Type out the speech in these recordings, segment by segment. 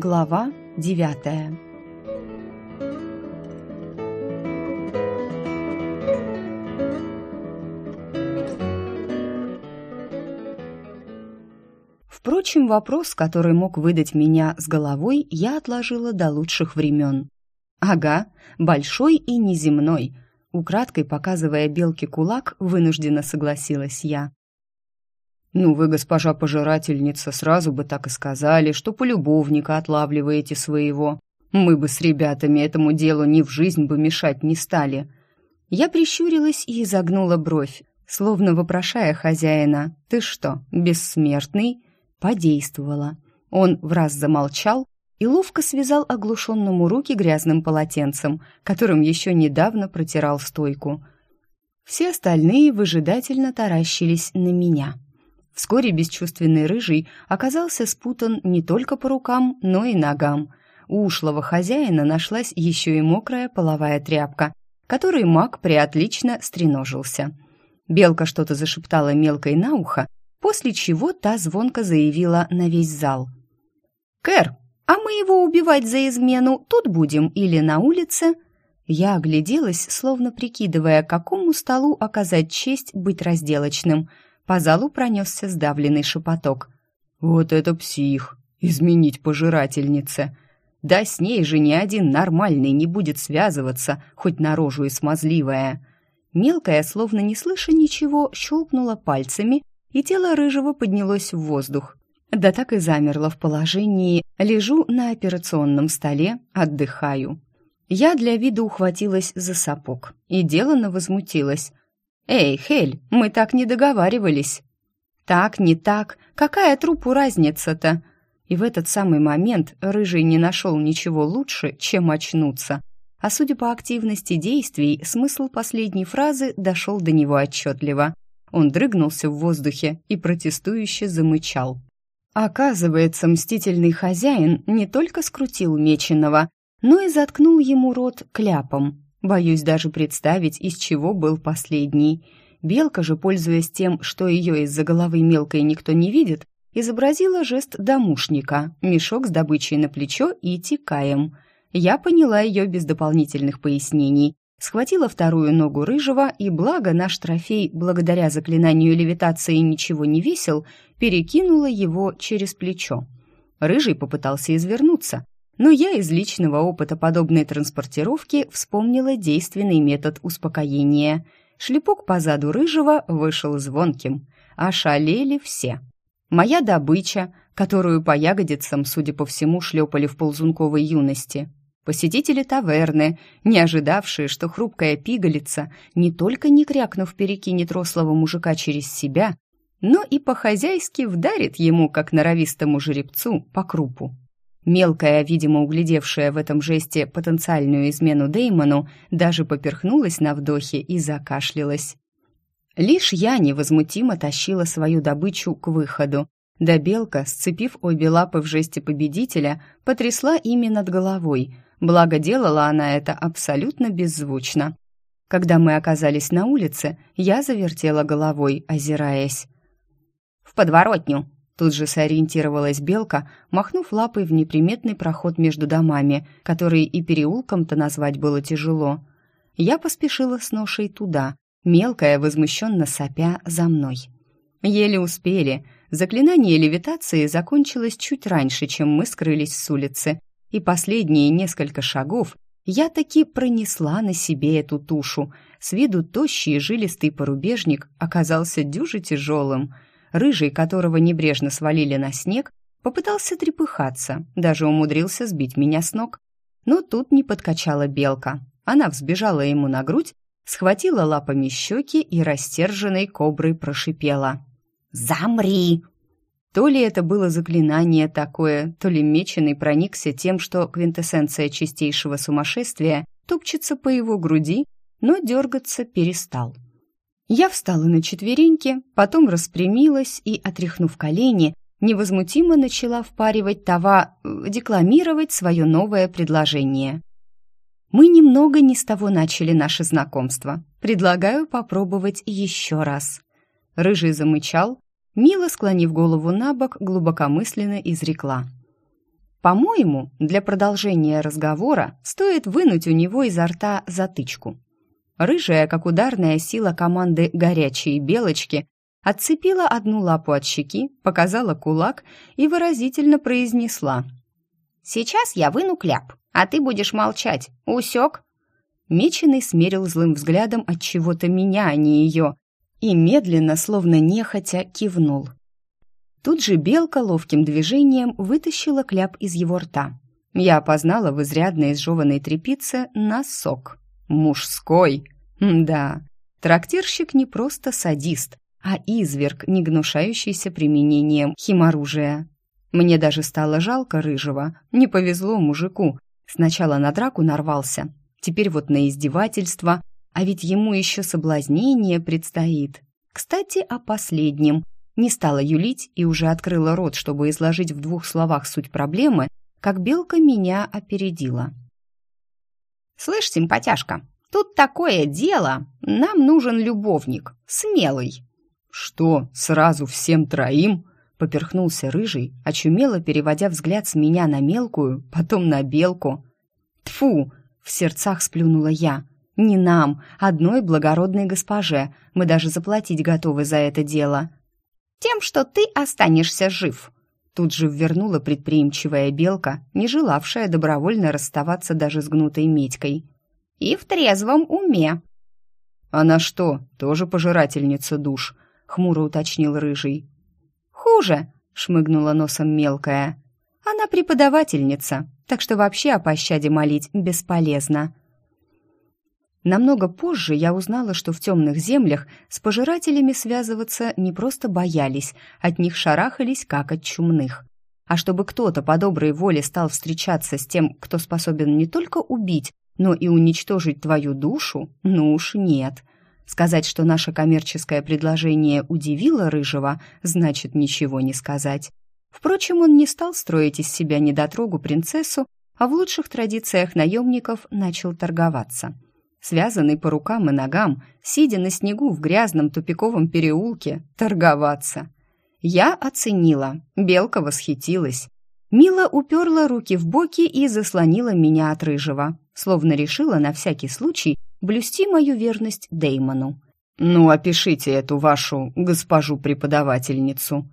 Глава девятая Впрочем, вопрос, который мог выдать меня с головой, я отложила до лучших времен. Ага, большой и неземной. Украдкой показывая белке кулак, вынужденно согласилась я. «Ну вы, госпожа пожирательница, сразу бы так и сказали, что полюбовника отлавливаете своего. Мы бы с ребятами этому делу ни в жизнь бы мешать не стали». Я прищурилась и изогнула бровь, словно вопрошая хозяина, «Ты что, бессмертный?» Подействовало. Он в раз замолчал и ловко связал оглушенному руки грязным полотенцем, которым еще недавно протирал стойку. Все остальные выжидательно таращились на меня. Вскоре бесчувственный рыжий оказался спутан не только по рукам, но и ногам. У ушлого хозяина нашлась еще и мокрая половая тряпка, которой маг приотлично стреножился. Белка что-то зашептала мелкой на ухо, после чего та звонко заявила на весь зал. «Кэр, а мы его убивать за измену тут будем или на улице?» Я огляделась, словно прикидывая, какому столу оказать честь быть разделочным. По залу пронесся сдавленный шепоток. «Вот это псих! Изменить пожирательнице!» Да с ней же ни один нормальный не будет связываться, хоть наружу и смазливая. Мелкая, словно не слыша ничего, щелкнула пальцами, и тело рыжего поднялось в воздух. Да так и замерло в положении «лежу на операционном столе, отдыхаю». Я для вида ухватилась за сапог и деланно возмутилась. «Эй, Хель, мы так не договаривались». «Так, не так, какая трупу разница-то?» И в этот самый момент Рыжий не нашел ничего лучше, чем очнуться. А судя по активности действий, смысл последней фразы дошел до него отчетливо – он дрыгнулся в воздухе и протестующе замычал. Оказывается, мстительный хозяин не только скрутил меченого, но и заткнул ему рот кляпом. Боюсь даже представить, из чего был последний. Белка же, пользуясь тем, что ее из-за головы мелкой никто не видит, изобразила жест домушника, мешок с добычей на плечо и тикаем. Я поняла ее без дополнительных пояснений схватила вторую ногу рыжего, и благо наш трофей, благодаря заклинанию левитации ничего не весил, перекинула его через плечо. Рыжий попытался извернуться, но я из личного опыта подобной транспортировки вспомнила действенный метод успокоения. Шлепок по заду рыжего вышел звонким. Ошалели все. Моя добыча, которую по ягодицам, судя по всему, шлепали в ползунковой юности, Посетители таверны, не ожидавшие, что хрупкая пигалица не только не крякнув перекинет рослого мужика через себя, но и по-хозяйски вдарит ему, как норовистому жеребцу, по крупу. Мелкая, видимо, углядевшая в этом жесте потенциальную измену Деймону, даже поперхнулась на вдохе и закашлялась. Лишь я невозмутимо тащила свою добычу к выходу, да белка, сцепив обе лапы в жесте победителя, потрясла ими над головой – Благо, делала она это абсолютно беззвучно. Когда мы оказались на улице, я завертела головой, озираясь. «В подворотню!» Тут же сориентировалась белка, махнув лапой в неприметный проход между домами, который и переулком-то назвать было тяжело. Я поспешила с ношей туда, мелкая, возмущенно сопя за мной. Еле успели. Заклинание левитации закончилось чуть раньше, чем мы скрылись с улицы и последние несколько шагов я таки пронесла на себе эту тушу. С виду тощий и жилистый порубежник оказался дюже тяжелым. Рыжий, которого небрежно свалили на снег, попытался трепыхаться, даже умудрился сбить меня с ног. Но тут не подкачала белка. Она взбежала ему на грудь, схватила лапами щеки и растерженной коброй прошипела. «Замри!» То ли это было заклинание такое, то ли меченый проникся тем, что квинтэссенция чистейшего сумасшествия топчется по его груди, но дергаться перестал. Я встала на четвереньки, потом распрямилась и, отряхнув колени, невозмутимо начала впаривать това, декламировать свое новое предложение. Мы немного не с того начали наше знакомство. Предлагаю попробовать еще раз. Рыжий замычал, Мила, склонив голову на бок, глубокомысленно изрекла. По-моему, для продолжения разговора стоит вынуть у него изо рта затычку. Рыжая, как ударная сила команды «Горячие белочки», отцепила одну лапу от щеки, показала кулак и выразительно произнесла. «Сейчас я выну кляп, а ты будешь молчать. Усек?» Меченый смерил злым взглядом от чего-то меня, а не ее, и медленно, словно нехотя, кивнул. Тут же белка ловким движением вытащила кляп из его рта. Я опознала в изрядно изжеванной тряпице носок. Мужской. Да, трактирщик не просто садист, а изверг, не гнушающийся применением химоружия. Мне даже стало жалко рыжего. Не повезло мужику. Сначала на драку нарвался, теперь вот на издевательство, а ведь ему еще соблазнение предстоит. Кстати, о последнем. Не стала юлить и уже открыла рот, чтобы изложить в двух словах суть проблемы, как белка меня опередила. «Слышь, симпатяшка, тут такое дело. Нам нужен любовник, смелый». «Что, сразу всем троим?» Поперхнулся рыжий, очумело переводя взгляд с меня на мелкую, потом на белку. Тфу! в сердцах сплюнула я. «Не нам, одной благородной госпоже. Мы даже заплатить готовы за это дело». «Тем, что ты останешься жив», Тут же ввернула предприимчивая белка, не желавшая добровольно расставаться даже с гнутой медькой. «И в трезвом уме». «Она что, тоже пожирательница душ?» — хмуро уточнил Рыжий. «Хуже», — шмыгнула носом мелкая. «Она преподавательница, так что вообще о пощаде молить бесполезно». Намного позже я узнала, что в темных землях с пожирателями связываться не просто боялись, от них шарахались, как от чумных. А чтобы кто-то по доброй воле стал встречаться с тем, кто способен не только убить, но и уничтожить твою душу, ну уж нет. Сказать, что наше коммерческое предложение удивило Рыжего, значит ничего не сказать. Впрочем, он не стал строить из себя недотрогу принцессу, а в лучших традициях наемников начал торговаться. Связанный по рукам и ногам, сидя на снегу в грязном тупиковом переулке, торговаться. Я оценила, белка восхитилась. Мила уперла руки в боки и заслонила меня от рыжего, словно решила на всякий случай блюсти мою верность Деймону. «Ну, опишите эту вашу госпожу-преподавательницу».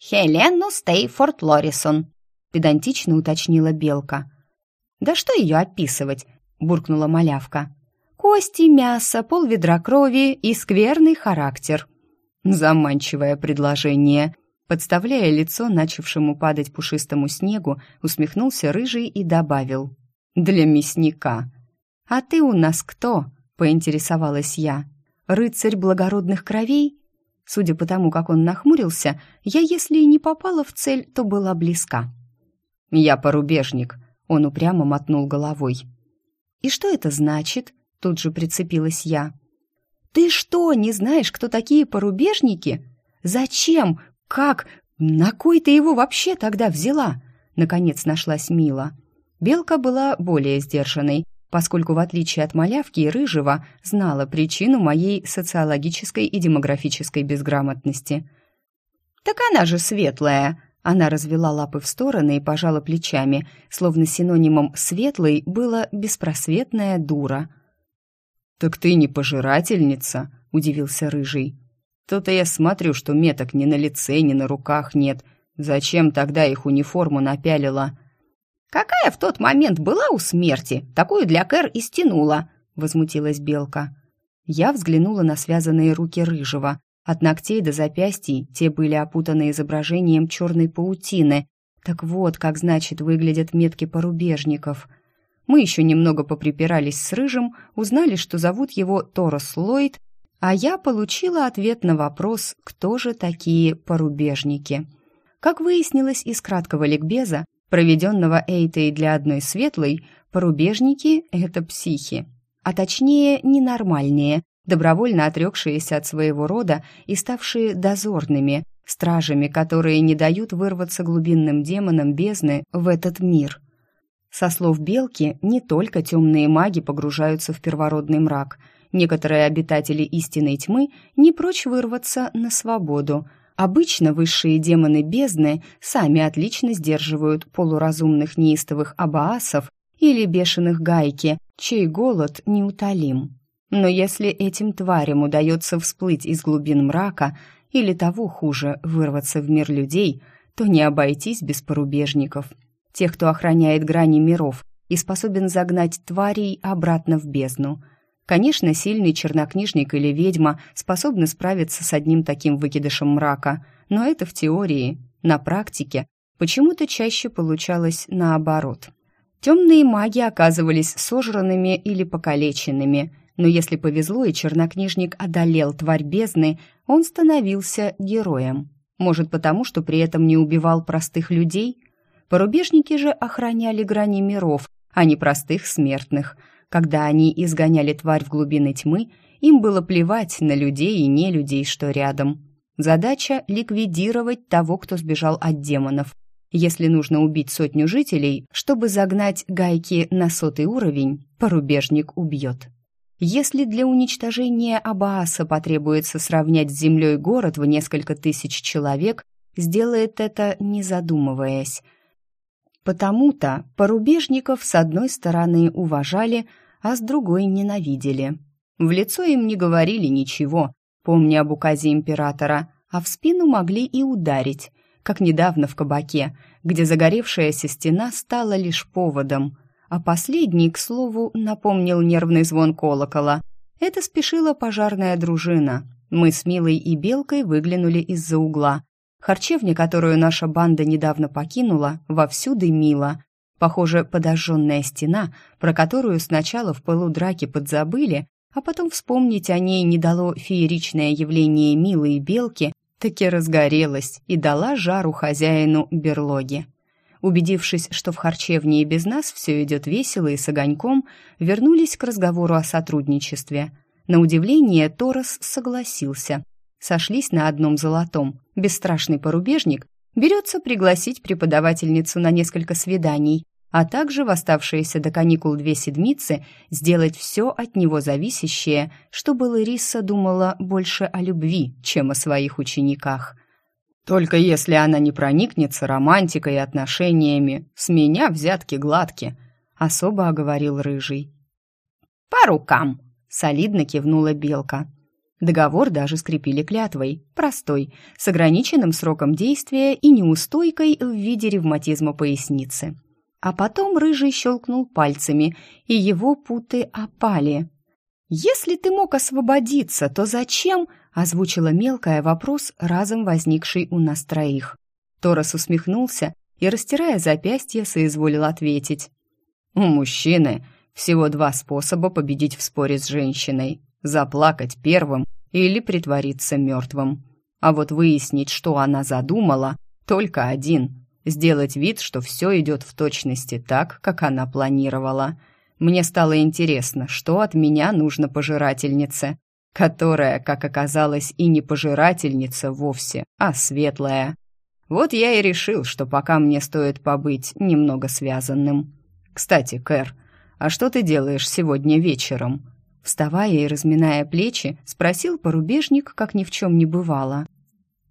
«Хелену Стейфорд Лорисон», — педантично уточнила Белка. «Да что ее описывать?» — буркнула малявка. «Кости, мясо, полведра крови и скверный характер». Заманчивое предложение. Подставляя лицо начавшему падать пушистому снегу, усмехнулся рыжий и добавил. «Для мясника». «А ты у нас кто?» — поинтересовалась я. «Рыцарь благородных кровей?» Судя по тому, как он нахмурился, я, если и не попала в цель, то была близка. «Я порубежник», — он упрямо мотнул головой. «И что это значит?» — тут же прицепилась я. «Ты что, не знаешь, кто такие порубежники? Зачем? Как? На кой ты его вообще тогда взяла?» Наконец нашлась Мила. Белка была более сдержанной, поскольку, в отличие от малявки и рыжего, знала причину моей социологической и демографической безграмотности. «Так она же светлая!» Она развела лапы в стороны и пожала плечами, словно синонимом «светлой» было «беспросветная дура». «Так ты не пожирательница?» — удивился Рыжий. «То-то я смотрю, что меток ни на лице, ни на руках нет. Зачем тогда их униформу напялила?» «Какая в тот момент была у смерти, такую для Кэр и стянула», — возмутилась Белка. Я взглянула на связанные руки Рыжего. От ногтей до запястий те были опутаны изображением черной паутины. Так вот, как, значит, выглядят метки порубежников. Мы еще немного поприпирались с Рыжим, узнали, что зовут его Торос Ллойд, а я получила ответ на вопрос, кто же такие порубежники. Как выяснилось из краткого ликбеза, проведенного Эйтой для одной светлой, порубежники — это психи. А точнее, ненормальные, добровольно отрекшиеся от своего рода и ставшие дозорными, стражами, которые не дают вырваться глубинным демонам бездны в этот мир. Со слов Белки, не только темные маги погружаются в первородный мрак. Некоторые обитатели истинной тьмы не прочь вырваться на свободу, Обычно высшие демоны бездны сами отлично сдерживают полуразумных неистовых абаасов или бешеных гайки, чей голод неутолим. Но если этим тварям удается всплыть из глубин мрака или того хуже вырваться в мир людей, то не обойтись без порубежников, тех, кто охраняет грани миров и способен загнать тварей обратно в бездну – Конечно, сильный чернокнижник или ведьма способны справиться с одним таким выкидышем мрака, но это в теории. На практике почему-то чаще получалось наоборот. Темные маги оказывались сожранными или покалеченными, но если повезло и чернокнижник одолел тварь бездны, он становился героем. Может, потому, что при этом не убивал простых людей? Порубежники же охраняли грани миров, а не простых смертных – когда они изгоняли тварь в глубины тьмы, им было плевать на людей и не людей, что рядом. Задача — ликвидировать того, кто сбежал от демонов. Если нужно убить сотню жителей, чтобы загнать гайки на сотый уровень, порубежник убьет. Если для уничтожения Абааса потребуется сравнять с землей город в несколько тысяч человек, сделает это не задумываясь – Потому-то порубежников с одной стороны уважали, а с другой ненавидели. В лицо им не говорили ничего, помня об указе императора, а в спину могли и ударить, как недавно в кабаке, где загоревшаяся стена стала лишь поводом. А последний, к слову, напомнил нервный звон колокола. Это спешила пожарная дружина. Мы с Милой и Белкой выглянули из-за угла, Харчевня, которую наша банда недавно покинула, вовсю дымила. Похоже, подожженная стена, про которую сначала в пылу драки подзабыли, а потом вспомнить о ней не дало фееричное явление Милы и Белки, таки разгорелась и дала жару хозяину берлоги. Убедившись, что в харчевне и без нас все идет весело и с огоньком, вернулись к разговору о сотрудничестве. На удивление Торос согласился – сошлись на одном золотом. Бесстрашный порубежник берется пригласить преподавательницу на несколько свиданий, а также в оставшиеся до каникул две седмицы сделать все от него зависящее, чтобы Лариса думала больше о любви, чем о своих учениках. «Только если она не проникнется романтикой и отношениями, с меня взятки гладки», — особо оговорил Рыжий. «По рукам!» — солидно кивнула Белка. Договор даже скрепили клятвой, простой, с ограниченным сроком действия и неустойкой в виде ревматизма поясницы. А потом Рыжий щелкнул пальцами, и его путы опали. «Если ты мог освободиться, то зачем?» — озвучила мелкая вопрос, разом возникший у нас троих. Торос усмехнулся и, растирая запястье, соизволил ответить. «У мужчины всего два способа победить в споре с женщиной заплакать первым или притвориться мертвым. А вот выяснить, что она задумала, только один – сделать вид, что все идет в точности так, как она планировала. Мне стало интересно, что от меня нужно пожирательнице, которая, как оказалось, и не пожирательница вовсе, а светлая. Вот я и решил, что пока мне стоит побыть немного связанным. Кстати, Кэр, а что ты делаешь сегодня вечером? Вставая и разминая плечи, спросил порубежник, как ни в чем не бывало.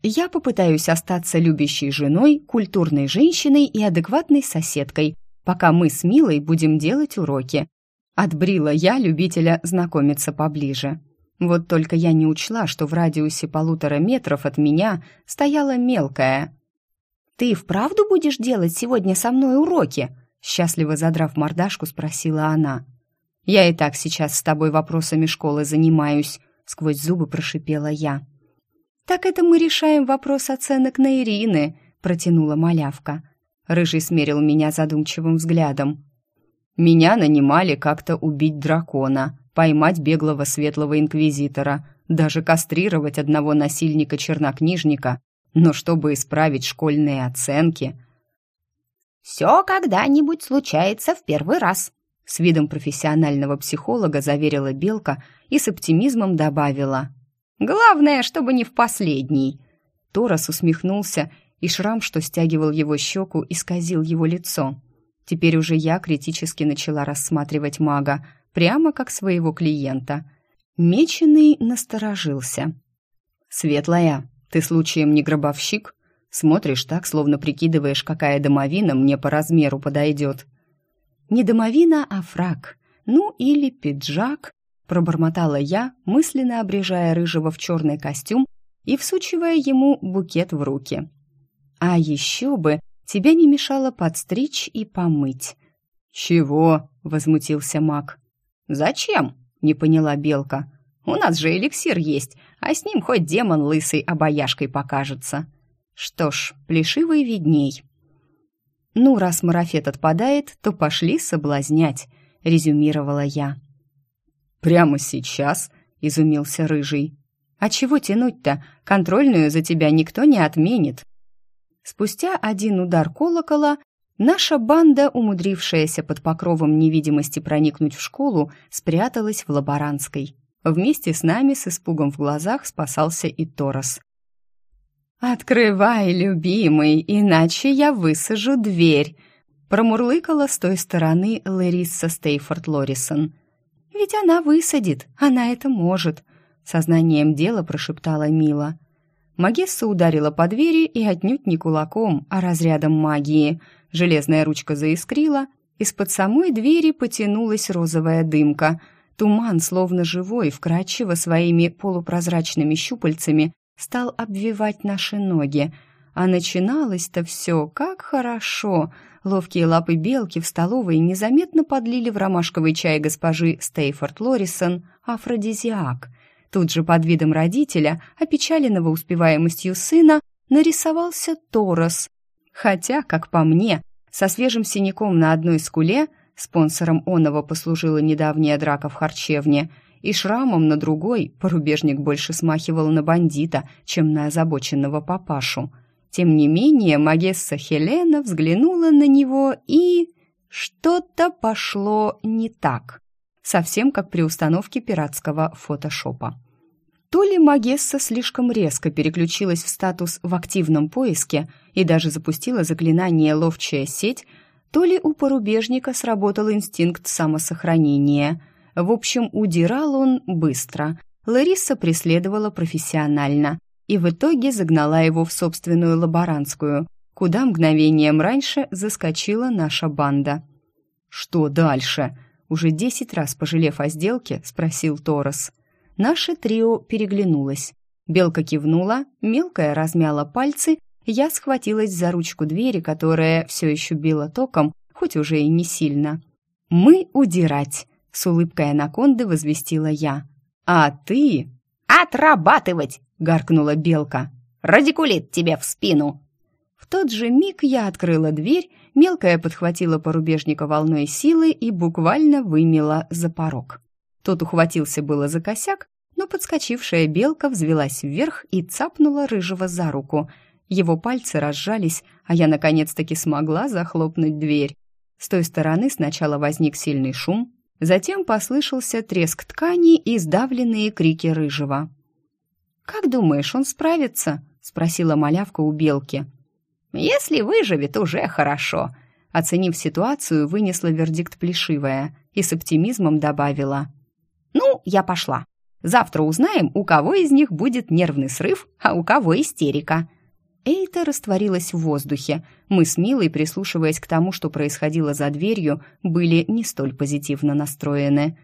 «Я попытаюсь остаться любящей женой, культурной женщиной и адекватной соседкой, пока мы с Милой будем делать уроки». Отбрила я любителя знакомиться поближе. Вот только я не учла, что в радиусе полутора метров от меня стояла мелкая. «Ты вправду будешь делать сегодня со мной уроки?» Счастливо задрав мордашку, спросила она. Я и так сейчас с тобой вопросами школы занимаюсь», — сквозь зубы прошипела я. «Так это мы решаем вопрос оценок на Ирины», — протянула малявка. Рыжий смерил меня задумчивым взглядом. «Меня нанимали как-то убить дракона, поймать беглого светлого инквизитора, даже кастрировать одного насильника-чернокнижника, но чтобы исправить школьные оценки...» «Все когда-нибудь случается в первый раз», с видом профессионального психолога заверила Белка и с оптимизмом добавила. «Главное, чтобы не в последний». Торос усмехнулся, и шрам, что стягивал его щеку, исказил его лицо. Теперь уже я критически начала рассматривать мага, прямо как своего клиента. Меченый насторожился. «Светлая, ты случаем не гробовщик? Смотришь так, словно прикидываешь, какая домовина мне по размеру подойдет». «Не домовина, а фрак. Ну, или пиджак», — пробормотала я, мысленно обрежая рыжего в черный костюм и всучивая ему букет в руки. «А еще бы тебя не мешало подстричь и помыть». «Чего?» — возмутился маг. «Зачем?» — не поняла Белка. «У нас же эликсир есть, а с ним хоть демон лысый обаяшкой покажется». «Что ж, плешивый видней». «Ну, раз марафет отпадает, то пошли соблазнять», — резюмировала я. «Прямо сейчас?» — изумился Рыжий. «А чего тянуть-то? Контрольную за тебя никто не отменит». Спустя один удар колокола наша банда, умудрившаяся под покровом невидимости проникнуть в школу, спряталась в лаборантской. Вместе с нами с испугом в глазах спасался и Торос. «Открывай, любимый, иначе я высажу дверь», промурлыкала с той стороны Ларисса Стейфорд Лорисон. «Ведь она высадит, она это может», — сознанием дела прошептала Мила. Магесса ударила по двери и отнюдь не кулаком, а разрядом магии. Железная ручка заискрила, из-под самой двери потянулась розовая дымка. Туман, словно живой, вкрадчиво своими полупрозрачными щупальцами стал обвивать наши ноги. А начиналось-то все как хорошо. Ловкие лапы белки в столовой незаметно подлили в ромашковый чай госпожи Стейфорд Лорисон афродизиак. Тут же под видом родителя, опечаленного успеваемостью сына, нарисовался Торос. Хотя, как по мне, со свежим синяком на одной скуле, спонсором оного послужила недавняя драка в харчевне – и шрамом на другой порубежник больше смахивал на бандита, чем на озабоченного папашу. Тем не менее, Магесса Хелена взглянула на него и... Что-то пошло не так. Совсем как при установке пиратского фотошопа. То ли Магесса слишком резко переключилась в статус в активном поиске и даже запустила заклинание «Ловчая сеть», то ли у порубежника сработал инстинкт самосохранения – в общем, удирал он быстро. Лариса преследовала профессионально и в итоге загнала его в собственную лаборантскую, куда мгновением раньше заскочила наша банда. «Что дальше?» Уже десять раз пожалев о сделке, спросил Торос. Наше трио переглянулось. Белка кивнула, мелкая размяла пальцы, я схватилась за ручку двери, которая все еще била током, хоть уже и не сильно. «Мы удирать!» с улыбкой анаконды возвестила я. «А ты...» «Отрабатывать!» — гаркнула белка. «Радикулит тебе в спину!» В тот же миг я открыла дверь, мелкая подхватила порубежника волной силы и буквально вымела за порог. Тот ухватился было за косяк, но подскочившая белка взвелась вверх и цапнула рыжего за руку. Его пальцы разжались, а я наконец-таки смогла захлопнуть дверь. С той стороны сначала возник сильный шум, Затем послышался треск ткани и сдавленные крики рыжего. «Как думаешь, он справится?» — спросила малявка у белки. «Если выживет, уже хорошо», — оценив ситуацию, вынесла вердикт плешивая и с оптимизмом добавила. «Ну, я пошла. Завтра узнаем, у кого из них будет нервный срыв, а у кого истерика. Эйта растворилась в воздухе. Мы с Милой, прислушиваясь к тому, что происходило за дверью, были не столь позитивно настроены.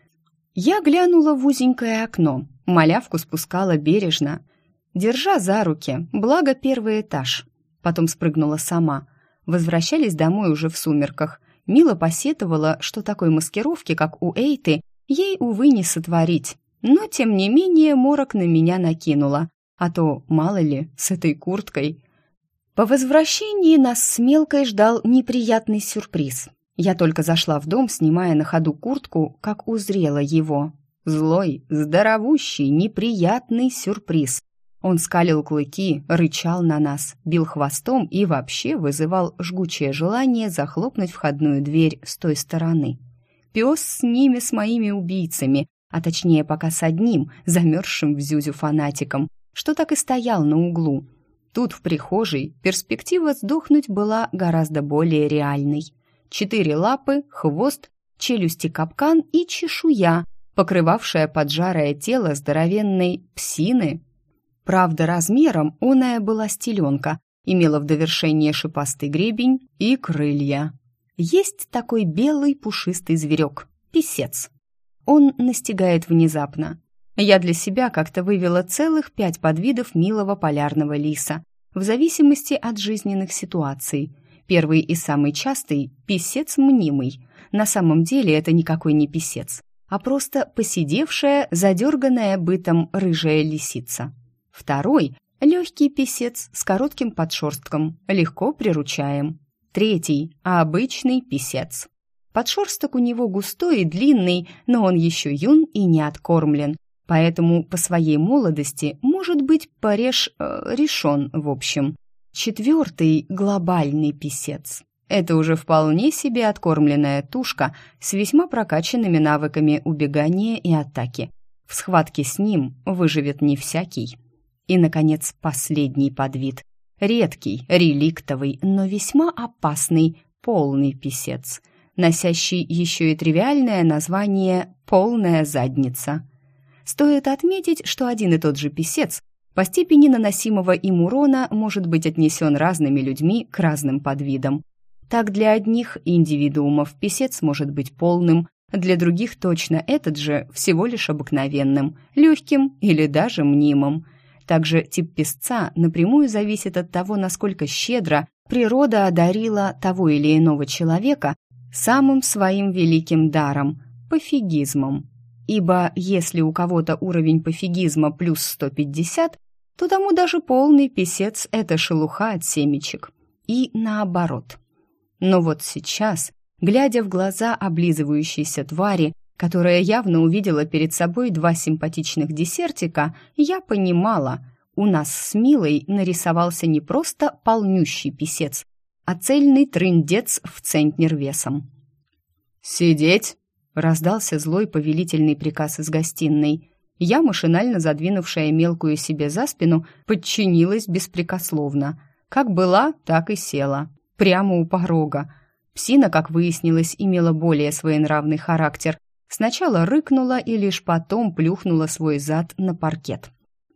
Я глянула в узенькое окно. Малявку спускала бережно, держа за руки, благо первый этаж. Потом спрыгнула сама. Возвращались домой уже в сумерках. Мила посетовала, что такой маскировки, как у Эйты, ей, увы, не сотворить. Но, тем не менее, морок на меня накинула. А то, мало ли, с этой курткой по возвращении нас с Мелкой ждал неприятный сюрприз. Я только зашла в дом, снимая на ходу куртку, как узрела его. Злой, здоровущий, неприятный сюрприз. Он скалил клыки, рычал на нас, бил хвостом и вообще вызывал жгучее желание захлопнуть входную дверь с той стороны. Пес с ними, с моими убийцами, а точнее пока с одним, замерзшим в зюзю фанатиком, что так и стоял на углу — Тут, в прихожей, перспектива сдохнуть была гораздо более реальной. Четыре лапы, хвост, челюсти капкан и чешуя, покрывавшая поджарое тело здоровенной псины. Правда, размером оная была стеленка, имела в довершение шипастый гребень и крылья. Есть такой белый пушистый зверек — писец. Он настигает внезапно. Я для себя как-то вывела целых пять подвидов милого полярного лиса, в зависимости от жизненных ситуаций. Первый и самый частый – писец мнимый. На самом деле это никакой не писец, а просто посидевшая, задерганная бытом рыжая лисица. Второй – легкий писец с коротким подшерстком, легко приручаем. Третий – обычный писец. Подшерсток у него густой и длинный, но он еще юн и не откормлен, поэтому по своей молодости может быть порежь э, решен, в общем. Четвертый – глобальный писец. Это уже вполне себе откормленная тушка с весьма прокачанными навыками убегания и атаки. В схватке с ним выживет не всякий. И, наконец, последний подвид. Редкий, реликтовый, но весьма опасный, полный писец, носящий еще и тривиальное название «полная задница». Стоит отметить, что один и тот же писец по степени наносимого им урона может быть отнесен разными людьми к разным подвидам. Так для одних индивидуумов писец может быть полным, для других точно этот же всего лишь обыкновенным, легким или даже мнимым. Также тип песца напрямую зависит от того, насколько щедро природа одарила того или иного человека самым своим великим даром – пофигизмом ибо если у кого-то уровень пофигизма плюс 150, то тому даже полный писец – это шелуха от семечек. И наоборот. Но вот сейчас, глядя в глаза облизывающейся твари, которая явно увидела перед собой два симпатичных десертика, я понимала, у нас с Милой нарисовался не просто полнющий писец, а цельный трындец в центнер весом. «Сидеть!» Раздался злой повелительный приказ из гостиной. Я, машинально задвинувшая мелкую себе за спину, подчинилась беспрекословно. Как была, так и села. Прямо у порога. Псина, как выяснилось, имела более своенравный характер. Сначала рыкнула и лишь потом плюхнула свой зад на паркет.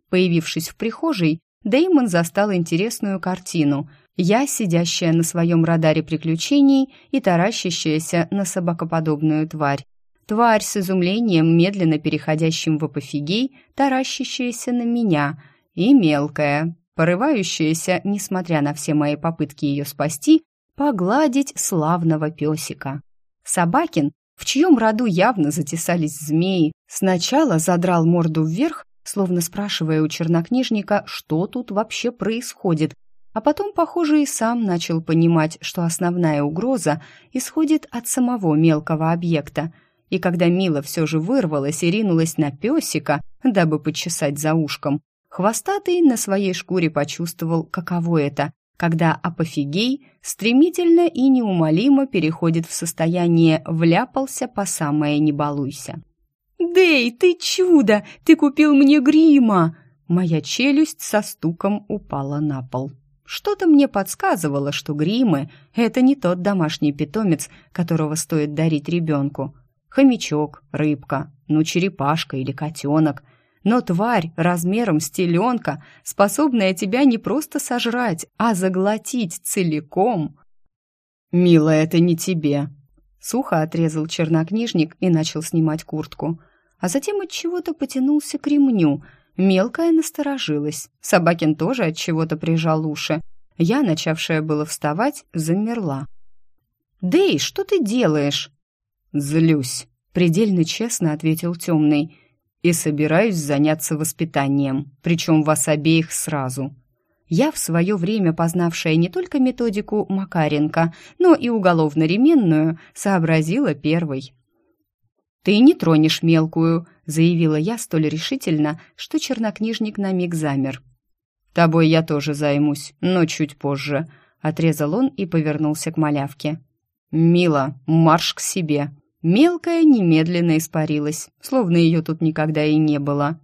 Появившись в прихожей, Деймон застал интересную картину. Я, сидящая на своем радаре приключений и таращащаяся на собакоподобную тварь. Тварь с изумлением, медленно переходящим в апофигей, таращащаяся на меня. И мелкая, порывающаяся, несмотря на все мои попытки ее спасти, погладить славного песика. Собакин, в чьем роду явно затесались змеи, сначала задрал морду вверх, словно спрашивая у чернокнижника, что тут вообще происходит, а потом, похоже, и сам начал понимать, что основная угроза исходит от самого мелкого объекта. И когда Мила все же вырвалась и ринулась на песика, дабы почесать за ушком, хвостатый на своей шкуре почувствовал, каково это, когда апофигей стремительно и неумолимо переходит в состояние «вляпался по самое не балуйся». «Дэй, ты чудо! Ты купил мне грима!» Моя челюсть со стуком упала на пол. Что-то мне подсказывало, что гримы — это не тот домашний питомец, которого стоит дарить ребенку. Хомячок, рыбка, ну черепашка или котенок. Но тварь размером с теленка, способная тебя не просто сожрать, а заглотить целиком. «Мила, это не тебе», — сухо отрезал чернокнижник и начал снимать куртку — а затем от чего-то потянулся к ремню. Мелкая насторожилась. Собакин тоже от чего-то прижал уши. Я, начавшая было вставать, замерла. «Дэй, что ты делаешь?» «Злюсь», — предельно честно ответил темный. «И собираюсь заняться воспитанием, причем вас обеих сразу». Я, в свое время познавшая не только методику Макаренко, но и уголовно-ременную, сообразила первой. «Ты не тронешь мелкую», — заявила я столь решительно, что чернокнижник на миг замер. «Тобой я тоже займусь, но чуть позже», — отрезал он и повернулся к малявке. «Мила, марш к себе». Мелкая немедленно испарилась, словно ее тут никогда и не было.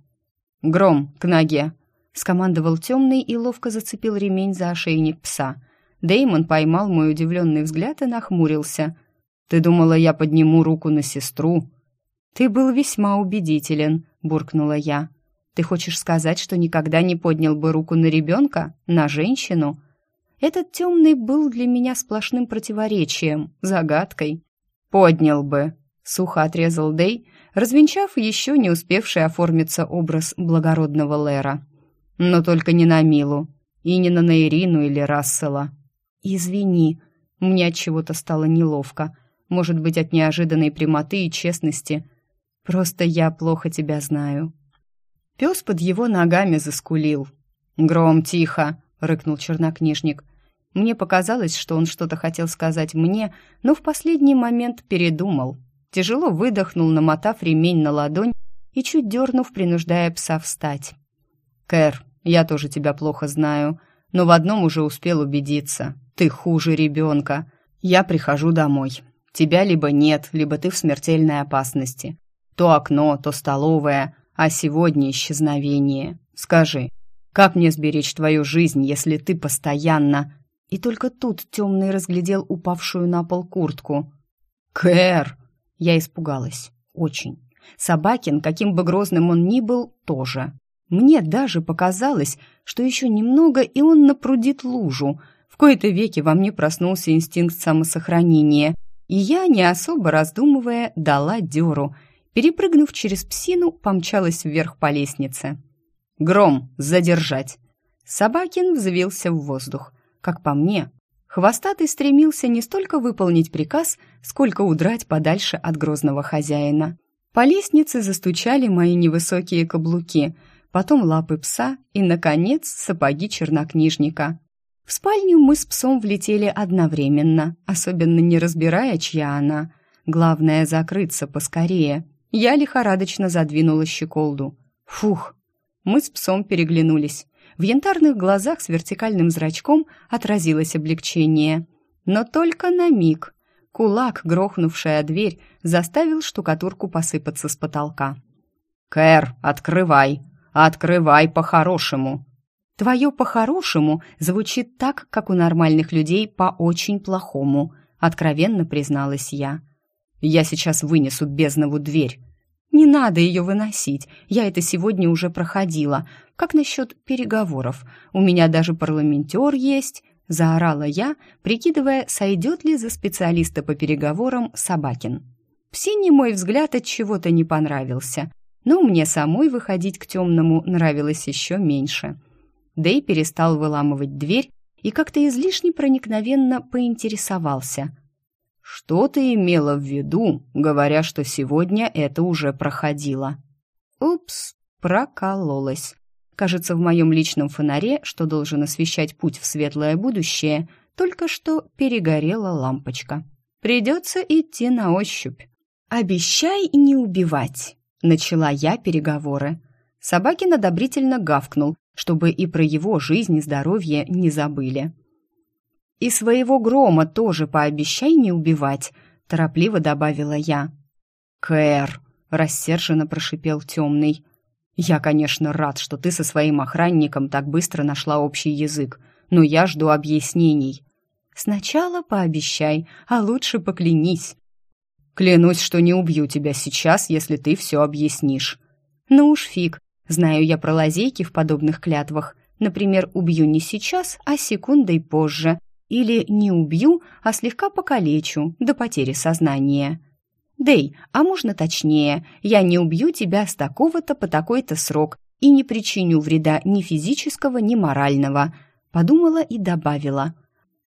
«Гром, к ноге!» — скомандовал темный и ловко зацепил ремень за ошейник пса. Деймон поймал мой удивленный взгляд и нахмурился. «Ты думала, я подниму руку на сестру?» «Ты был весьма убедителен», — буркнула я. Ты хочешь сказать, что никогда не поднял бы руку на ребенка, на женщину? Этот темный был для меня сплошным противоречием, загадкой. Поднял бы, сухо отрезал Дей, развенчав еще не успевший оформиться образ благородного Лера. Но только не на Милу и не на Нейрину или Рассела. Извини, мне от чего-то стало неловко. Может быть, от неожиданной прямоты и честности. Просто я плохо тебя знаю. Пес под его ногами заскулил. «Гром, тихо!» — рыкнул чернокнижник. Мне показалось, что он что-то хотел сказать мне, но в последний момент передумал. Тяжело выдохнул, намотав ремень на ладонь и чуть дернув, принуждая пса встать. «Кэр, я тоже тебя плохо знаю, но в одном уже успел убедиться. Ты хуже ребенка. Я прихожу домой. Тебя либо нет, либо ты в смертельной опасности. То окно, то столовая, а сегодня исчезновение. Скажи, как мне сберечь твою жизнь, если ты постоянно...» И только тут темный разглядел упавшую на пол куртку. «Кэр!» Я испугалась. Очень. Собакин, каким бы грозным он ни был, тоже. Мне даже показалось, что еще немного, и он напрудит лужу. В кои-то веки во мне проснулся инстинкт самосохранения, и я, не особо раздумывая, дала дёру — Перепрыгнув через псину, помчалась вверх по лестнице. «Гром! Задержать!» Собакин взвился в воздух. Как по мне, хвостатый стремился не столько выполнить приказ, сколько удрать подальше от грозного хозяина. По лестнице застучали мои невысокие каблуки, потом лапы пса и, наконец, сапоги чернокнижника. В спальню мы с псом влетели одновременно, особенно не разбирая, чья она. Главное — закрыться поскорее. Я лихорадочно задвинула щеколду. Фух! Мы с псом переглянулись. В янтарных глазах с вертикальным зрачком отразилось облегчение. Но только на миг. Кулак, грохнувшая дверь, заставил штукатурку посыпаться с потолка. «Кэр, открывай! Открывай по-хорошему!» «Твое по-хорошему» звучит так, как у нормальных людей по очень плохому, откровенно призналась я. Я сейчас вынесу безднову дверь. Не надо ее выносить. Я это сегодня уже проходила. Как насчет переговоров? У меня даже парламентер есть. Заорала я, прикидывая, сойдет ли за специалиста по переговорам Собакин. Псине мой взгляд от чего-то не понравился, но мне самой выходить к темному нравилось еще меньше. Дэй перестал выламывать дверь и как-то излишне проникновенно поинтересовался. Что ты имела в виду, говоря, что сегодня это уже проходило? Упс, прокололась. Кажется, в моем личном фонаре, что должен освещать путь в светлое будущее, только что перегорела лампочка. Придется идти на ощупь. «Обещай не убивать», — начала я переговоры. Собакин одобрительно гавкнул, чтобы и про его жизнь и здоровье не забыли. «И своего грома тоже пообещай не убивать», — торопливо добавила я. «Кэр», — рассерженно прошипел темный. «Я, конечно, рад, что ты со своим охранником так быстро нашла общий язык, но я жду объяснений». «Сначала пообещай, а лучше поклянись». «Клянусь, что не убью тебя сейчас, если ты все объяснишь». «Ну уж фиг, знаю я про лазейки в подобных клятвах. Например, убью не сейчас, а секундой позже, или не убью, а слегка покалечу до потери сознания. Дэй, а можно точнее, я не убью тебя с такого-то по такой-то срок и не причиню вреда ни физического, ни морального. Подумала и добавила.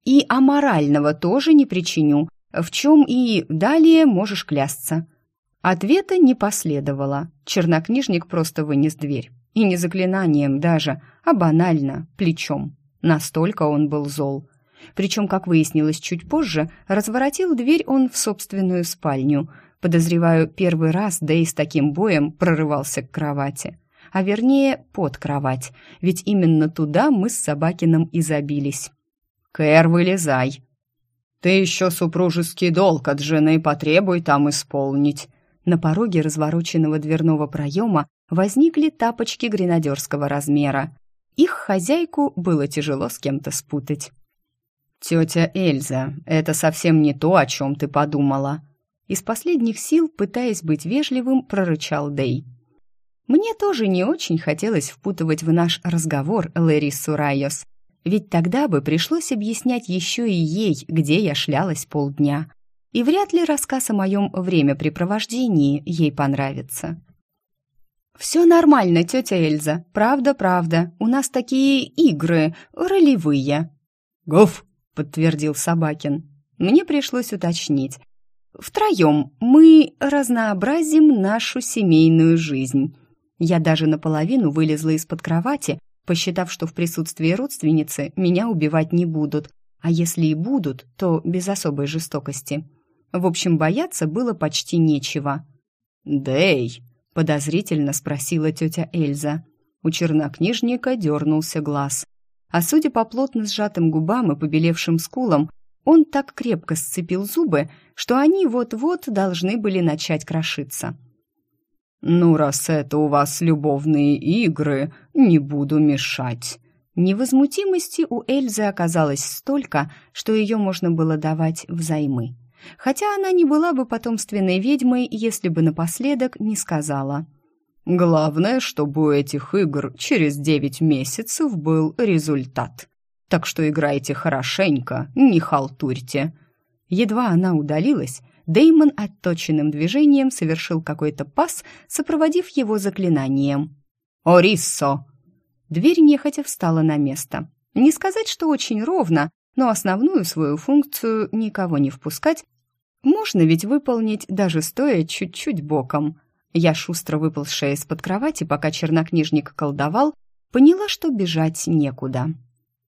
И аморального тоже не причиню, в чем и далее можешь клясться. Ответа не последовало. Чернокнижник просто вынес дверь. И не заклинанием даже, а банально, плечом. Настолько он был зол. Причем, как выяснилось чуть позже, разворотил дверь он в собственную спальню. Подозреваю, первый раз Дэй с таким боем прорывался к кровати. А вернее, под кровать, ведь именно туда мы с Собакиным и забились. «Кэр, вылезай!» «Ты еще супружеский долг от жены потребуй там исполнить!» На пороге развороченного дверного проема возникли тапочки гренадерского размера. Их хозяйку было тяжело с кем-то спутать. «Тетя Эльза, это совсем не то, о чем ты подумала». Из последних сил, пытаясь быть вежливым, прорычал Дей. Мне тоже не очень хотелось впутывать в наш разговор Лэрису Райос, ведь тогда бы пришлось объяснять еще и ей, где я шлялась полдня. И вряд ли рассказ о моем времяпрепровождении ей понравится. «Все нормально, тетя Эльза. Правда-правда. У нас такие игры, ролевые». «Гов!» — подтвердил Собакин. Мне пришлось уточнить. «Втроем мы разнообразим нашу семейную жизнь». Я даже наполовину вылезла из-под кровати, посчитав, что в присутствии родственницы меня убивать не будут, а если и будут, то без особой жестокости. В общем, бояться было почти нечего. «Дэй!» — подозрительно спросила тетя Эльза. У чернокнижника дернулся глаз. А судя по плотно сжатым губам и побелевшим скулам, он так крепко сцепил зубы, что они вот-вот должны были начать крошиться. «Ну, раз это у вас любовные игры, не буду мешать». Невозмутимости у Эльзы оказалось столько, что ее можно было давать взаймы. Хотя она не была бы потомственной ведьмой, если бы напоследок не сказала. «Главное, чтобы у этих игр через девять месяцев был результат. Так что играйте хорошенько, не халтурьте». Едва она удалилась, Деймон отточенным движением совершил какой-то пас, сопроводив его заклинанием. «Ориссо!» Дверь нехотя встала на место. Не сказать, что очень ровно, но основную свою функцию никого не впускать можно ведь выполнить, даже стоя чуть-чуть боком. Я шустро выползшая из-под кровати, пока чернокнижник колдовал, поняла, что бежать некуда.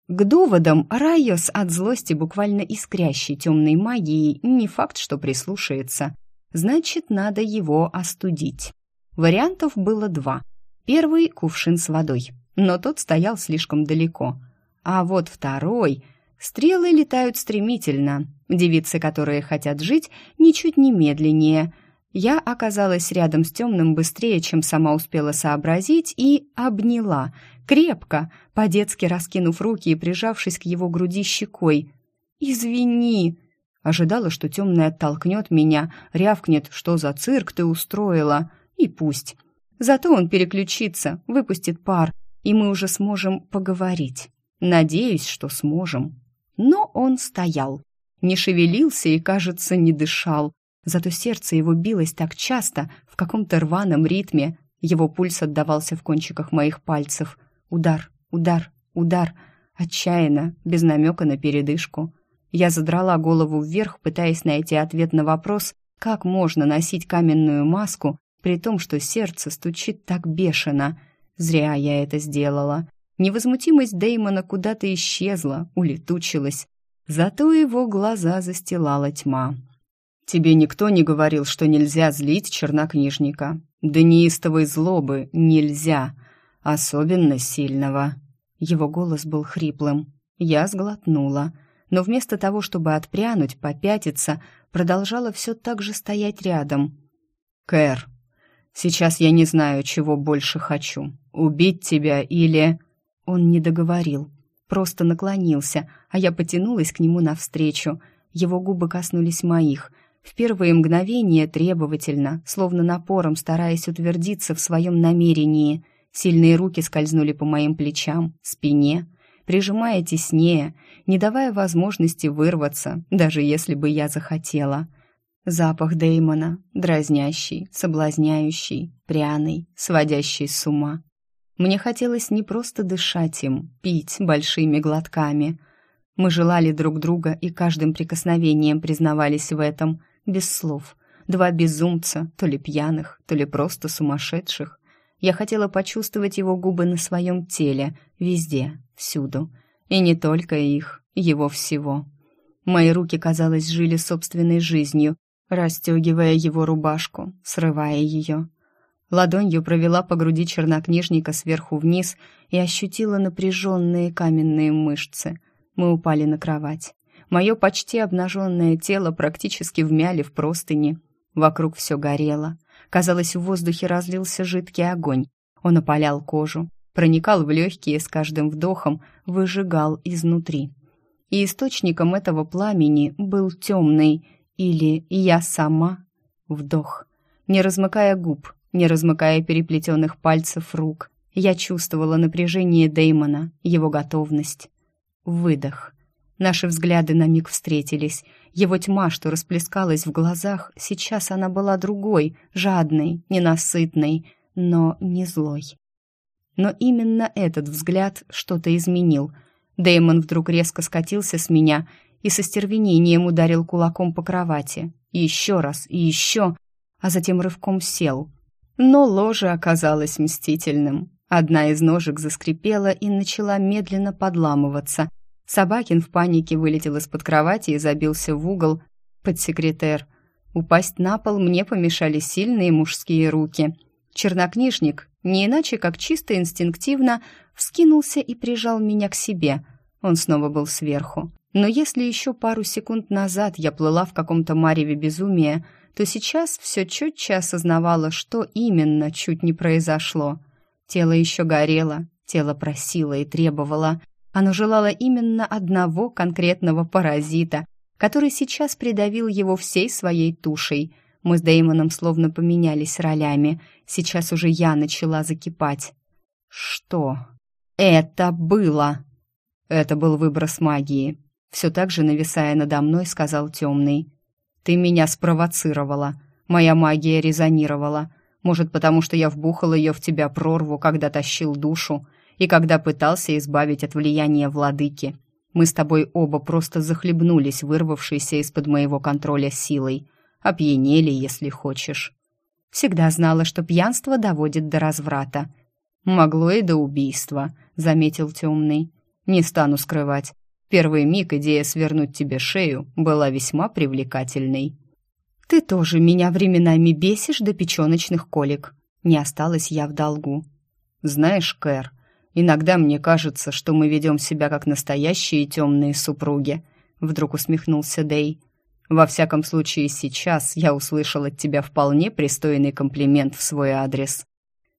К доводам Райос от злости буквально искрящей темной магией не факт, что прислушается. Значит, надо его остудить. Вариантов было два. Первый — кувшин с водой, но тот стоял слишком далеко. А вот второй... Стрелы летают стремительно. Девицы, которые хотят жить, ничуть не медленнее. Я оказалась рядом с темным быстрее, чем сама успела сообразить, и обняла — крепко, по-детски раскинув руки и прижавшись к его груди щекой. «Извини!» Ожидала, что темный оттолкнет меня, рявкнет, что за цирк ты устроила. И пусть. Зато он переключится, выпустит пар, и мы уже сможем поговорить. Надеюсь, что сможем. Но он стоял. Не шевелился и, кажется, не дышал. Зато сердце его билось так часто, в каком-то рваном ритме. Его пульс отдавался в кончиках моих пальцев — Удар, удар, удар. Отчаянно, без намека на передышку. Я задрала голову вверх, пытаясь найти ответ на вопрос, как можно носить каменную маску, при том, что сердце стучит так бешено. Зря я это сделала. Невозмутимость Дэймона куда-то исчезла, улетучилась. Зато его глаза застилала тьма. «Тебе никто не говорил, что нельзя злить чернокнижника. Да неистовой злобы нельзя!» особенно сильного». Его голос был хриплым. Я сглотнула, но вместо того, чтобы отпрянуть, попятиться, продолжала все так же стоять рядом. «Кэр, сейчас я не знаю, чего больше хочу. Убить тебя или...» Он не договорил, просто наклонился, а я потянулась к нему навстречу. Его губы коснулись моих. В первые мгновения требовательно, словно напором стараясь утвердиться в своем намерении — Сильные руки скользнули по моим плечам, спине, прижимая теснее, не давая возможности вырваться, даже если бы я захотела. Запах Деймона, дразнящий, соблазняющий, пряный, сводящий с ума. Мне хотелось не просто дышать им, пить большими глотками. Мы желали друг друга и каждым прикосновением признавались в этом, без слов. Два безумца, то ли пьяных, то ли просто сумасшедших. Я хотела почувствовать его губы на своем теле, везде, всюду. И не только их, его всего. Мои руки, казалось, жили собственной жизнью, расстегивая его рубашку, срывая ее. Ладонью провела по груди чернокнижника сверху вниз и ощутила напряженные каменные мышцы. Мы упали на кровать. Мое почти обнаженное тело практически вмяли в простыни. Вокруг все горело. Казалось, в воздухе разлился жидкий огонь. Он опалял кожу, проникал в легкие с каждым вдохом, выжигал изнутри. И источником этого пламени был темный, или я сама. Вдох. Не размыкая губ, не размыкая переплетенных пальцев рук. Я чувствовала напряжение Деймона, его готовность. Выдох. Наши взгляды на миг встретились. Его тьма, что расплескалась в глазах, сейчас она была другой, жадной, ненасытной, но не злой. Но именно этот взгляд что-то изменил. Дэймон вдруг резко скатился с меня и со стервенением ударил кулаком по кровати. еще раз, и еще, а затем рывком сел. Но ложе оказалось мстительным. Одна из ножек заскрипела и начала медленно подламываться. Собакин в панике вылетел из-под кровати и забился в угол под секретер. Упасть на пол мне помешали сильные мужские руки. Чернокнижник, не иначе как чисто инстинктивно, вскинулся и прижал меня к себе. Он снова был сверху. Но если еще пару секунд назад я плыла в каком-то мареве безумия, то сейчас все четче осознавала, что именно чуть не произошло. Тело еще горело, тело просило и требовало. Оно желало именно одного конкретного паразита, который сейчас придавил его всей своей тушей. Мы с Дэймоном словно поменялись ролями. Сейчас уже я начала закипать. Что? Это было! Это был выброс магии. Все так же, нависая надо мной, сказал темный. «Ты меня спровоцировала. Моя магия резонировала. Может, потому что я вбухал ее в тебя прорву, когда тащил душу, и когда пытался избавить от влияния владыки. Мы с тобой оба просто захлебнулись, вырвавшейся из-под моего контроля силой. Опьянели, если хочешь. Всегда знала, что пьянство доводит до разврата. Могло и до убийства, заметил темный. Не стану скрывать. Первый миг идея свернуть тебе шею была весьма привлекательной. «Ты тоже меня временами бесишь до печеночных колик». Не осталась я в долгу. «Знаешь, Кэр, иногда мне кажется, что мы ведем себя как настоящие темные супруги», вдруг усмехнулся Дэй. «Во всяком случае, сейчас я услышал от тебя вполне пристойный комплимент в свой адрес».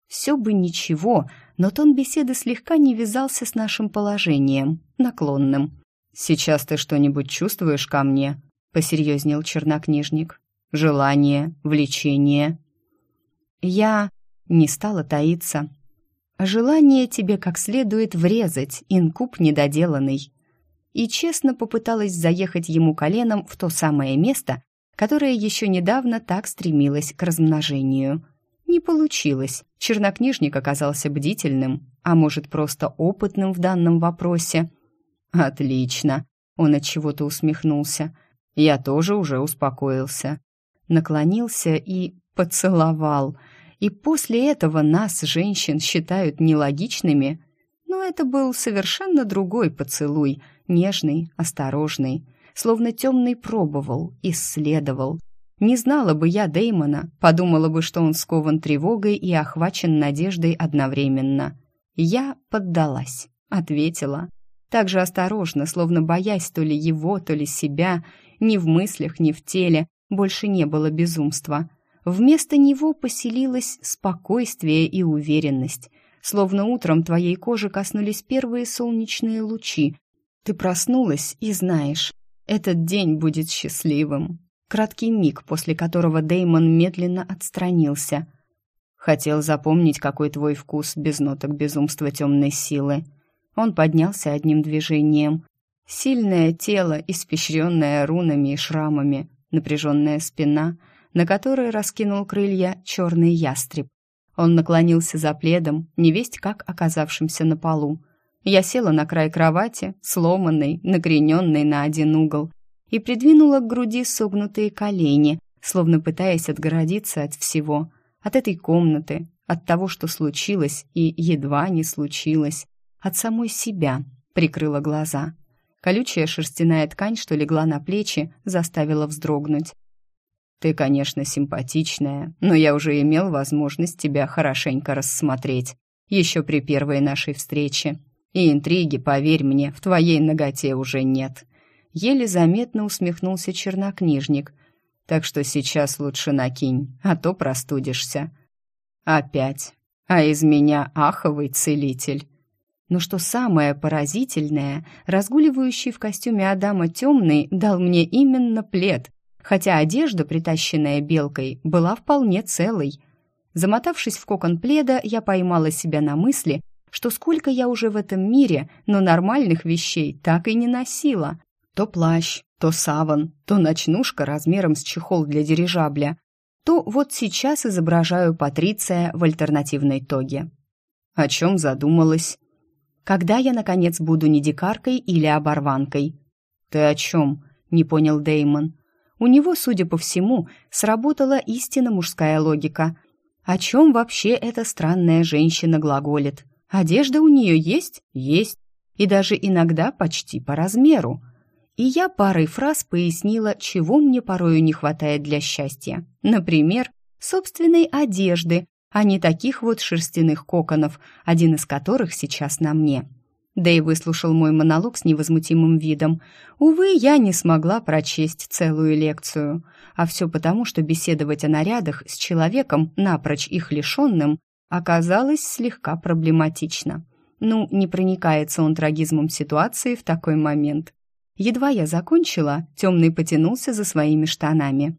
Все бы ничего, но тон беседы слегка не вязался с нашим положением, наклонным. «Сейчас ты что-нибудь чувствуешь ко мне?» — посерьезнел чернокнижник. «Желание, влечение?» Я не стала таиться. Желание тебе как следует врезать, инкуб недоделанный. И честно попыталась заехать ему коленом в то самое место, которое еще недавно так стремилось к размножению. Не получилось. Чернокнижник оказался бдительным, а может, просто опытным в данном вопросе. Отлично. Он от чего-то усмехнулся. Я тоже уже успокоился. Наклонился и поцеловал. И после этого нас, женщин, считают нелогичными. Но это был совершенно другой поцелуй, нежный, осторожный, словно темный пробовал, исследовал. Не знала бы я Деймона, подумала бы, что он скован тревогой и охвачен надеждой одновременно. Я поддалась, ответила так же осторожно, словно боясь то ли его, то ли себя, ни в мыслях, ни в теле, больше не было безумства. Вместо него поселилось спокойствие и уверенность, словно утром твоей кожи коснулись первые солнечные лучи. Ты проснулась и знаешь, этот день будет счастливым. Краткий миг, после которого Деймон медленно отстранился. Хотел запомнить, какой твой вкус без ноток безумства темной силы. Он поднялся одним движением. Сильное тело, испещренное рунами и шрамами, напряженная спина, на которой раскинул крылья черный ястреб. Он наклонился за пледом, невесть как оказавшимся на полу. Я села на край кровати, сломанной, накрененной на один угол, и придвинула к груди согнутые колени, словно пытаясь отгородиться от всего, от этой комнаты, от того, что случилось и едва не случилось, от самой себя, прикрыла глаза. Колючая шерстяная ткань, что легла на плечи, заставила вздрогнуть. «Ты, конечно, симпатичная, но я уже имел возможность тебя хорошенько рассмотреть, еще при первой нашей встрече. И интриги, поверь мне, в твоей ноготе уже нет». Еле заметно усмехнулся чернокнижник. «Так что сейчас лучше накинь, а то простудишься». «Опять. А из меня аховый целитель». Но что самое поразительное, разгуливающий в костюме Адама темный дал мне именно плед, хотя одежда, притащенная белкой, была вполне целой. Замотавшись в кокон пледа, я поймала себя на мысли, что сколько я уже в этом мире, но нормальных вещей так и не носила. То плащ, то саван, то ночнушка размером с чехол для дирижабля, то вот сейчас изображаю Патриция в альтернативной тоге. О чем задумалась? Когда я, наконец, буду не дикаркой или оборванкой? Ты о чем? Не понял Деймон. У него, судя по всему, сработала истинно мужская логика. О чем вообще эта странная женщина глаголит? Одежда у нее есть? Есть. И даже иногда почти по размеру. И я парой фраз пояснила, чего мне порою не хватает для счастья. Например, собственной одежды, а не таких вот шерстяных коконов, один из которых сейчас на мне. Дэй выслушал мой монолог с невозмутимым видом. Увы, я не смогла прочесть целую лекцию. А все потому, что беседовать о нарядах с человеком, напрочь их лишенным, оказалось слегка проблематично. Ну, не проникается он трагизмом ситуации в такой момент. Едва я закончила, темный потянулся за своими штанами.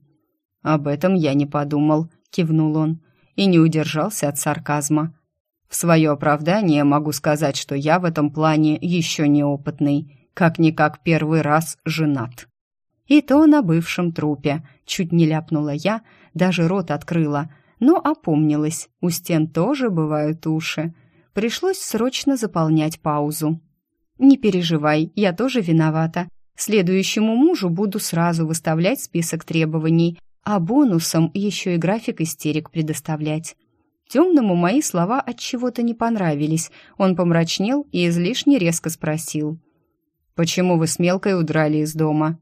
«Об этом я не подумал», — кивнул он, и не удержался от сарказма. «В свое оправдание могу сказать, что я в этом плане еще неопытный, как-никак первый раз женат». И то на бывшем трупе, чуть не ляпнула я, даже рот открыла — но опомнилась, у стен тоже бывают уши. Пришлось срочно заполнять паузу. «Не переживай, я тоже виновата. Следующему мужу буду сразу выставлять список требований, а бонусом еще и график истерик предоставлять». Темному мои слова от чего-то не понравились. Он помрачнел и излишне резко спросил. «Почему вы с мелкой удрали из дома?»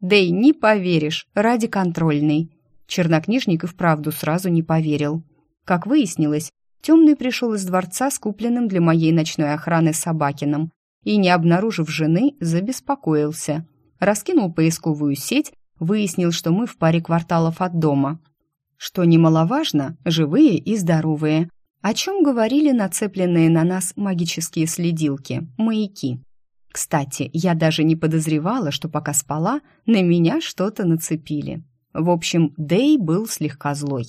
«Дэй, не поверишь, ради контрольной. Чернокнижник и вправду сразу не поверил. Как выяснилось, темный пришел из дворца с купленным для моей ночной охраны собакином и, не обнаружив жены, забеспокоился. Раскинул поисковую сеть, выяснил, что мы в паре кварталов от дома. Что немаловажно, живые и здоровые, о чем говорили нацепленные на нас магические следилки, маяки. Кстати, я даже не подозревала, что пока спала, на меня что-то нацепили. В общем, Дэй был слегка злой.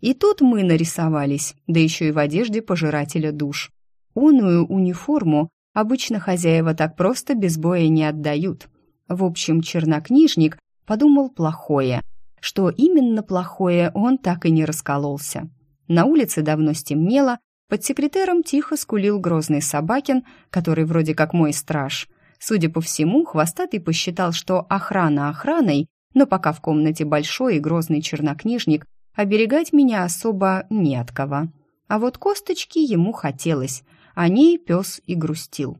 И тут мы нарисовались, да еще и в одежде пожирателя душ. Оную униформу обычно хозяева так просто без боя не отдают. В общем, чернокнижник подумал плохое. Что именно плохое, он так и не раскололся. На улице давно стемнело, под секретером тихо скулил грозный собакин, который вроде как мой страж. Судя по всему, хвостатый посчитал, что охрана охраной, но пока в комнате большой и грозный чернокнижник, оберегать меня особо не от кого. А вот косточки ему хотелось, о ней пес и грустил.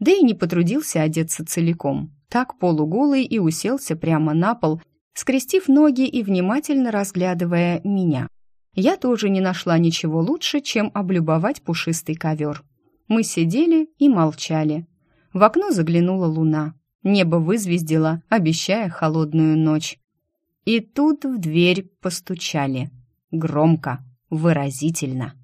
Да и не потрудился одеться целиком. Так полуголый и уселся прямо на пол, скрестив ноги и внимательно разглядывая меня. Я тоже не нашла ничего лучше, чем облюбовать пушистый ковер. Мы сидели и молчали. В окно заглянула луна. Небо вызвездило, обещая холодную ночь. И тут в дверь постучали. Громко, выразительно.